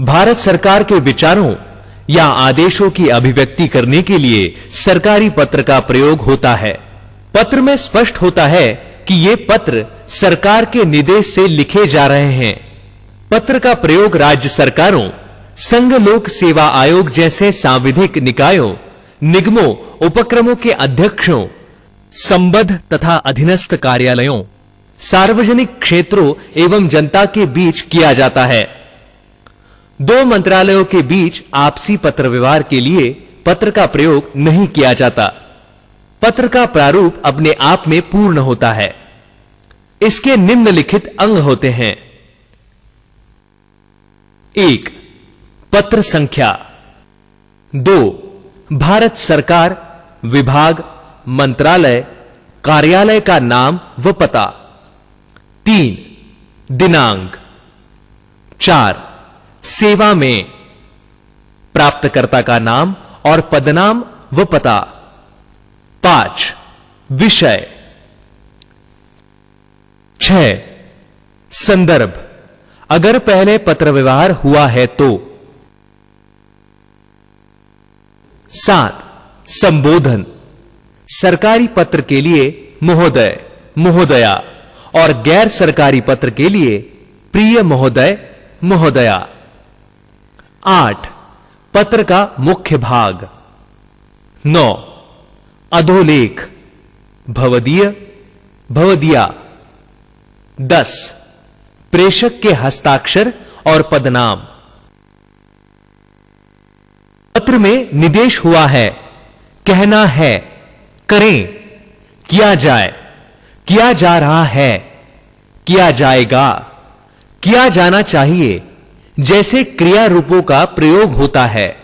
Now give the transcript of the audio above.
भारत सरकार के विचारों या आदेशों की अभिव्यक्ति करने के लिए सरकारी पत्र का प्रयोग होता है। पत्र में स्पष्ट होता है कि ये पत्र सरकार के निर्देश से लिखे जा रहे हैं। पत्र का प्रयोग राज्य सरकारों, संघ लोक सेवा आयोग जैसे सांविधिक निकायों, निगमों, उपक्रमों के अध्यक्षों, संबद्ध तथा अधीनस्थ कार्यालयों, सार्वजनिक क्षेत्रों एवं जनता के बीच किया जाता है। दो मंत्रालयों के बीच आपसी पत्र व्यवहार के लिए पत्र का प्रयोग नहीं किया जाता। पत्र का प्रारूप अपने आप में पूर्ण होता है। इसके निम्नलिखित अंग होते हैं। एक, पत्र संख्या। दो, भारत सरकार, विभाग, मंत्रालय, कार्यालय का नाम व पता। तीन, दिनांक। चार सेवा में प्राप्तकर्ता का नाम और पदनाम व पता। पाँच, विषय। छह, संदर्भ। अगर पहले पत्र व्यवहार हुआ है तो। सात, संबोधन। सरकारी पत्र के लिए महोदय, महोदया, और गैर सरकारी पत्र के लिए प्रिय महोदय, महोदया। आठ, पत्र का मुख्य भाग। नौ, अधोलेख, भवदीय, भवदिया। दस, प्रेषक के हस्ताक्षर और पदनाम। पत्र में निदेश हुआ है, कहना है, करें, किया जाए, किया जा रहा है, किया जाएगा, किया जाना चाहिए। जैसे क्रिया रूपों का प्रयोग होता है।